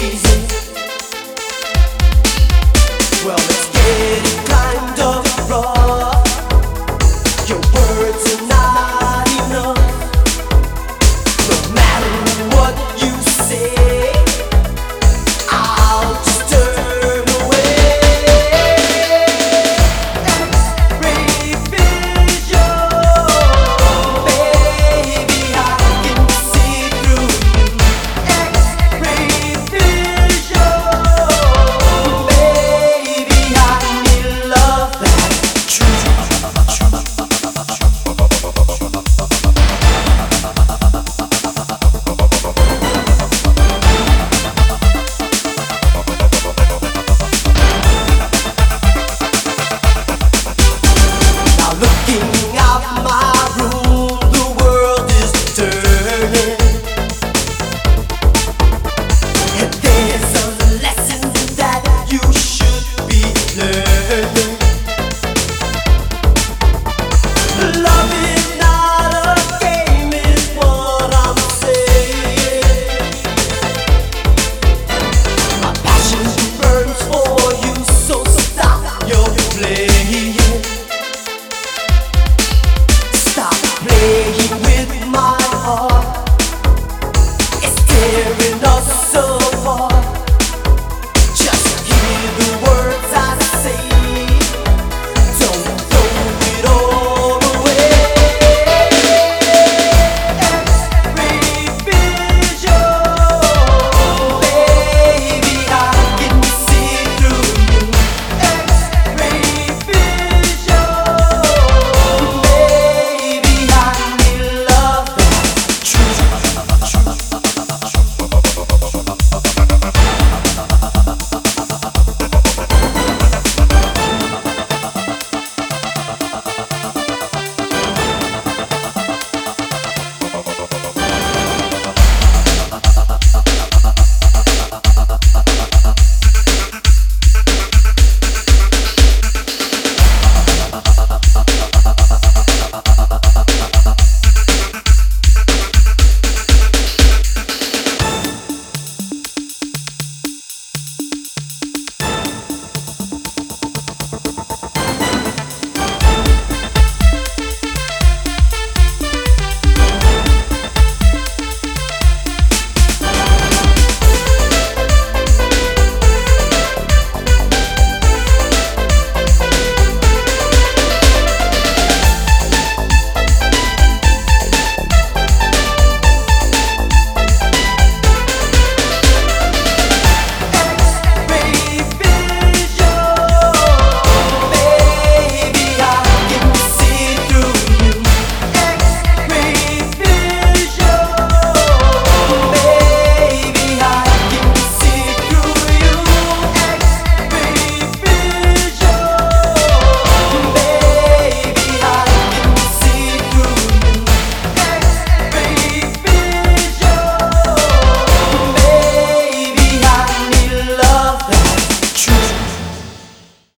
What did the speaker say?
easy.